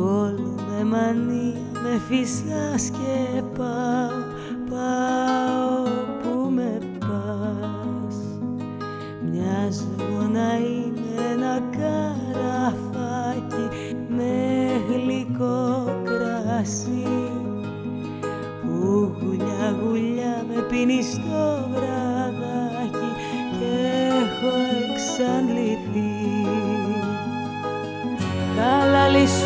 όλο με μανία με φυσάς και πάω, πάω που με πας. Μοιάζω να είμαι ένα καραφάκι με γλυκό κρασί. Που γουλιά γουλιά με πίνει στο βραδάκι και έχω εξαντληθεί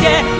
谢。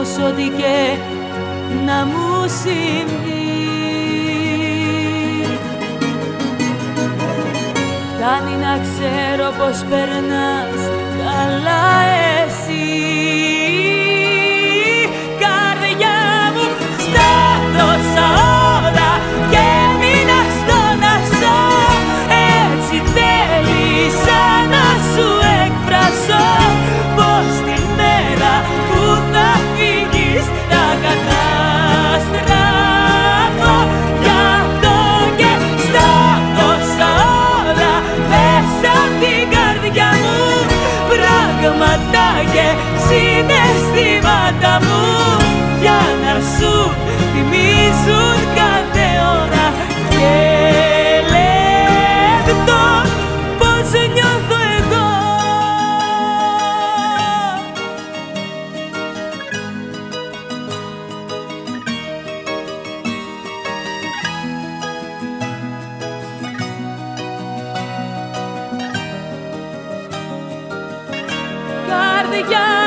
όμως ό,τι και να μου συμβεί. Κάνει να ξέρω πως περνάς καλά εσύ Savior.